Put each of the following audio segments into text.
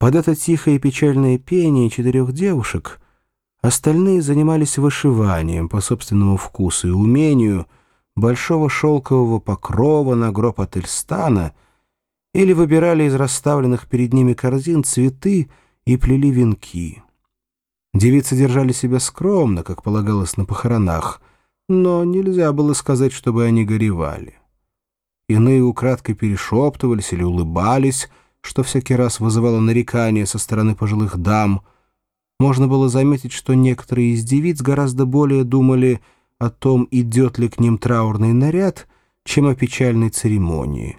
Под это тихое и печальное пение четырех девушек остальные занимались вышиванием по собственному вкусу и умению большого шелкового покрова на гроб от Эльстана или выбирали из расставленных перед ними корзин цветы и плели венки. Девицы держали себя скромно, как полагалось на похоронах, но нельзя было сказать, чтобы они горевали. Иные украдкой перешептывались или улыбались, что всякий раз вызывало нарекания со стороны пожилых дам. Можно было заметить, что некоторые из девиц гораздо более думали о том, идет ли к ним траурный наряд, чем о печальной церемонии.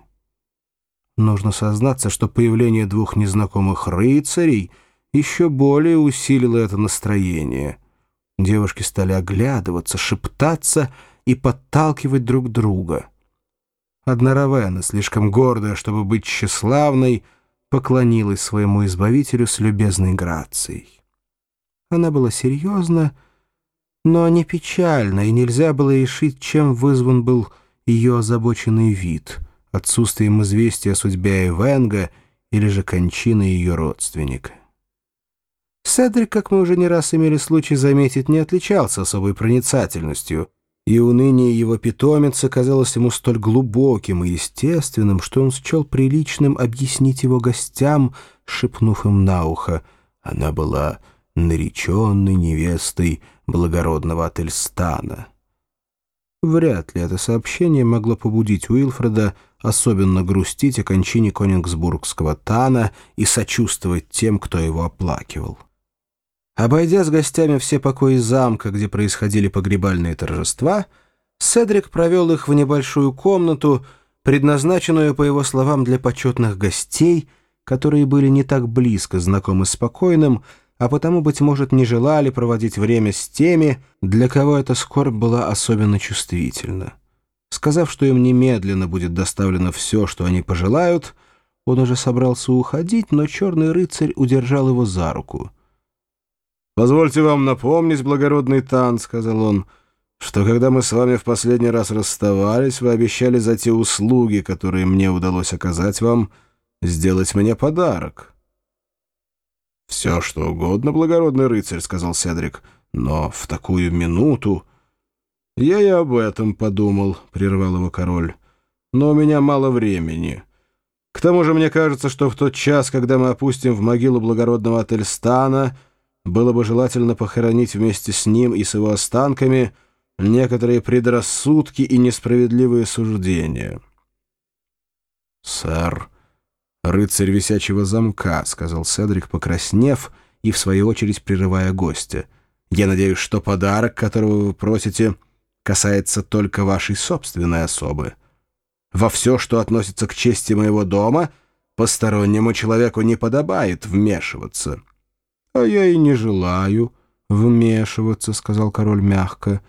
Нужно сознаться, что появление двух незнакомых рыцарей еще более усилило это настроение. Девушки стали оглядываться, шептаться и подталкивать друг друга. Одна Равена, слишком гордая, чтобы быть тщеславной, поклонилась своему избавителю с любезной грацией. Она была серьезна, но не печальна, и нельзя было решить, чем вызван был ее озабоченный вид, отсутствием известия о судьбе Эвенга или же кончины ее родственника. Седрик, как мы уже не раз имели случай заметить, не отличался особой проницательностью — и уныние его питомицы казалось ему столь глубоким и естественным, что он счел приличным объяснить его гостям, шепнув им на ухо. Она была нареченной невестой благородного Ательстана. Вряд ли это сообщение могло побудить Уилфреда особенно грустить о кончине Конингсбургского Тана и сочувствовать тем, кто его оплакивал. Обойдя с гостями все покои замка, где происходили погребальные торжества, Седрик провел их в небольшую комнату, предназначенную, по его словам, для почетных гостей, которые были не так близко знакомы с покойным, а потому, быть может, не желали проводить время с теми, для кого эта скорбь была особенно чувствительна. Сказав, что им немедленно будет доставлено все, что они пожелают, он уже собрался уходить, но черный рыцарь удержал его за руку — «Позвольте вам напомнить, благородный Тан», — сказал он, «что когда мы с вами в последний раз расставались, вы обещали за те услуги, которые мне удалось оказать вам, сделать мне подарок». «Все, что угодно, благородный рыцарь», — сказал Седрик, «но в такую минуту...» «Я и об этом подумал», — прервал его король, «но у меня мало времени». К тому же мне кажется, что в тот час, когда мы опустим в могилу благородного Ательстана, было бы желательно похоронить вместе с ним и с его останками некоторые предрассудки и несправедливые суждения. «Сэр, рыцарь висячего замка», — сказал Седрик, покраснев и, в свою очередь, прерывая гостя. «Я надеюсь, что подарок, которого вы просите, касается только вашей собственной особы. Во все, что относится к чести моего дома, постороннему человеку не подобает вмешиваться». «А я и не желаю вмешиваться», — сказал король мягко.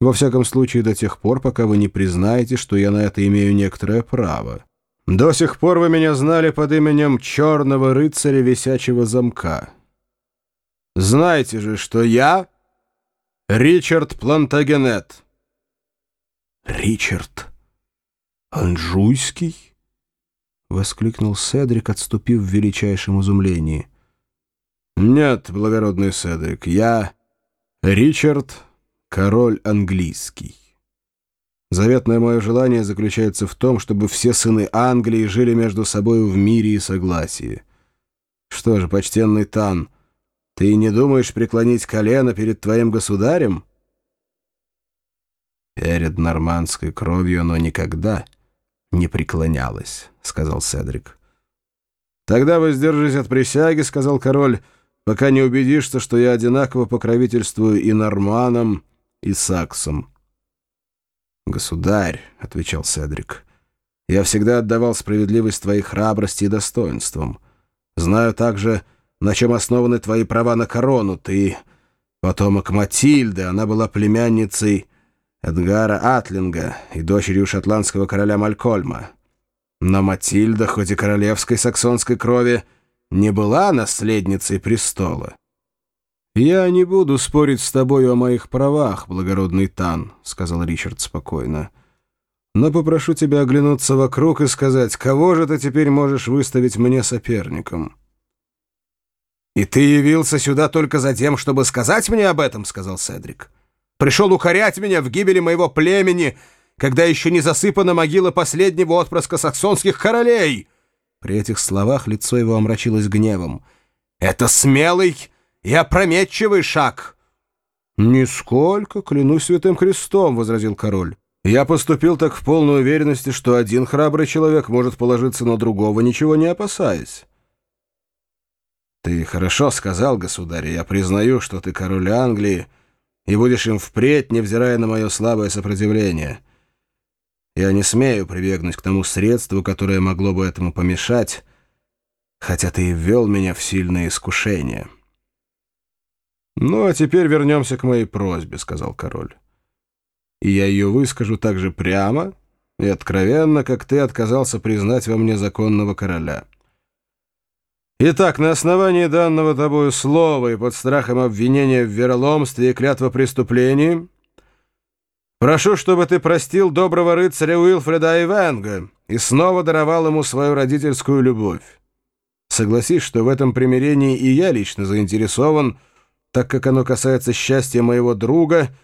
«Во всяком случае, до тех пор, пока вы не признаете, что я на это имею некоторое право. До сих пор вы меня знали под именем Черного рыцаря висячего замка. Знаете же, что я Ричард Плантагенет». «Ричард Анжуйский?» — воскликнул Седрик, отступив в величайшем изумлении. «Нет, благородный Седрик, я Ричард, король английский. Заветное мое желание заключается в том, чтобы все сыны Англии жили между собой в мире и согласии. Что же, почтенный Тан, ты не думаешь преклонить колено перед твоим государем?» «Перед нормандской кровью оно никогда не преклонялось», — сказал Седрик. «Тогда воздержись от присяги», — сказал король, — пока не убедишься, что я одинаково покровительствую и норманам, и саксам. «Государь», — отвечал Седрик, — «я всегда отдавал справедливость твоей храбрости и достоинствам. Знаю также, на чем основаны твои права на корону. Ты потомок Матильды, она была племянницей Эдгара Атлинга и дочерью шотландского короля Малькольма. Но Матильда, хоть и королевской саксонской крови, — не была наследницей престола. «Я не буду спорить с тобой о моих правах, благородный Тан», — сказал Ричард спокойно. «Но попрошу тебя оглянуться вокруг и сказать, кого же ты теперь можешь выставить мне соперником?» «И ты явился сюда только за тем, чтобы сказать мне об этом?» — сказал Седрик. «Пришел укорять меня в гибели моего племени, когда еще не засыпана могила последнего отпрыска саксонских королей!» При этих словах лицо его омрачилось гневом. «Это смелый и опрометчивый шаг!» «Нисколько, клянусь святым крестом», — возразил король. «Я поступил так в полной уверенности, что один храбрый человек может положиться на другого, ничего не опасаясь». «Ты хорошо сказал, государь, я признаю, что ты король Англии, и будешь им впредь, невзирая на мое слабое сопротивление. Я не смею прибегнуть к тому средству, которое могло бы этому помешать, хотя ты и ввел меня в сильное искушение». «Ну, а теперь вернемся к моей просьбе», — сказал король. «И я ее выскажу так же прямо и откровенно, как ты отказался признать во мне законного короля». Итак, на основании данного тобою слова и под страхом обвинения в вероломстве и клятва преступлений, прошу, чтобы ты простил доброго рыцаря Уилфреда Айвенга и снова даровал ему свою родительскую любовь. Согласись, что в этом примирении и я лично заинтересован, так как оно касается счастья моего друга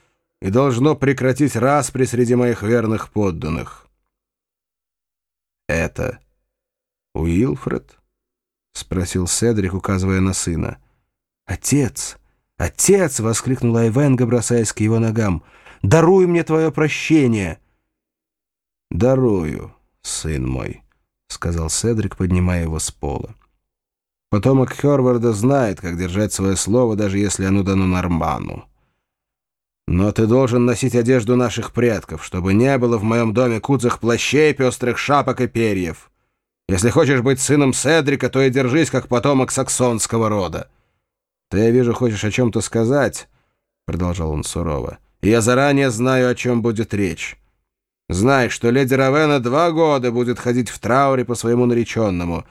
и должно прекратить распри среди моих верных подданных. Это Уилфред? — спросил Седрик, указывая на сына. «Отец! Отец!» — воскликнул Айвенга, бросаясь к его ногам. «Даруй мне твое прощение!» «Дарую, сын мой», — сказал Седрик, поднимая его с пола. «Потомок Херварда знает, как держать свое слово, даже если оно дано Норману. Но ты должен носить одежду наших предков, чтобы не было в моем доме куцых плащей, пестрых шапок и перьев». Если хочешь быть сыном Седрика, то и держись, как потомок саксонского рода. Ты, я вижу, хочешь о чем-то сказать, — продолжал он сурово. Я заранее знаю, о чем будет речь. Знай, что леди Равена два года будет ходить в трауре по своему нареченному.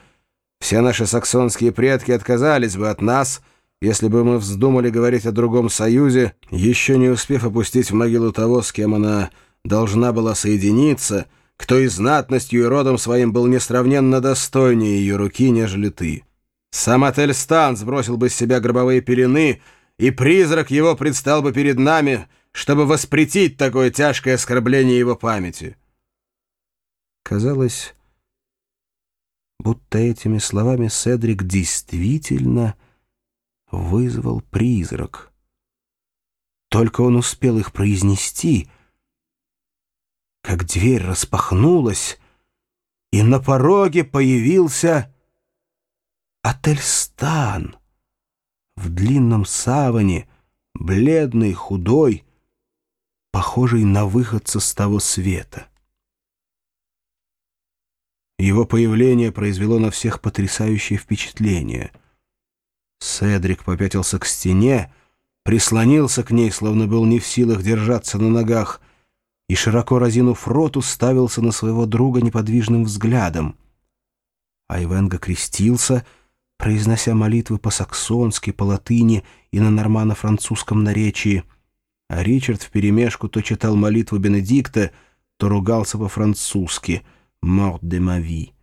Все наши саксонские предки отказались бы от нас, если бы мы вздумали говорить о другом союзе, еще не успев опустить в могилу того, с кем она должна была соединиться — кто и знатностью и родом своим был несравненно достойнее ее руки, нежели ты. Сам отель Стан сбросил бы с себя гробовые пелены, и призрак его предстал бы перед нами, чтобы воспретить такое тяжкое оскорбление его памяти. Казалось, будто этими словами Седрик действительно вызвал призрак. Только он успел их произнести — как дверь распахнулась, и на пороге появился Ательстан в длинном саване, бледный, худой, похожий на выходца с того света. Его появление произвело на всех потрясающее впечатление. Седрик попятился к стене, прислонился к ней, словно был не в силах держаться на ногах — и, широко разинув рот, уставился на своего друга неподвижным взглядом. Айвенга крестился, произнося молитвы по-саксонски, по-латыни и на нормано-французском наречии, а Ричард вперемешку то читал молитву Бенедикта, то ругался по-французски «Морт де мави».